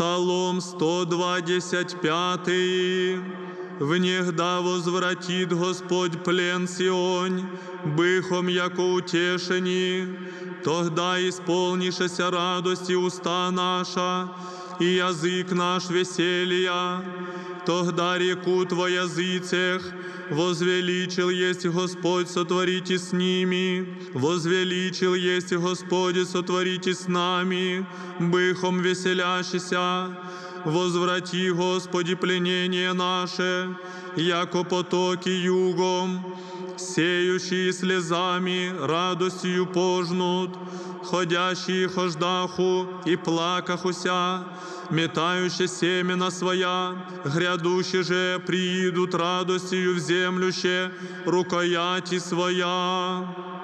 Псалом 125. Внегда возвратит Господь плен Сионь, быхом яко утешени, тогда исполнишеся радости уста наша, и язык наш веселья, тогда рекут во языцах, возвеличил есть Господь, сотворите с ними, возвеличил есть Господь, сотворите с нами, быхом веселящийся, возврати, Господи, пленение наше, яко потоки югом, сеющие слезами, радостью пожнут, ходящие хождаху и плакахуся, метающие семена своя, грядущие же приидут радостью в землюще, рукояти своя.